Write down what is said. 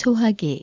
소화기.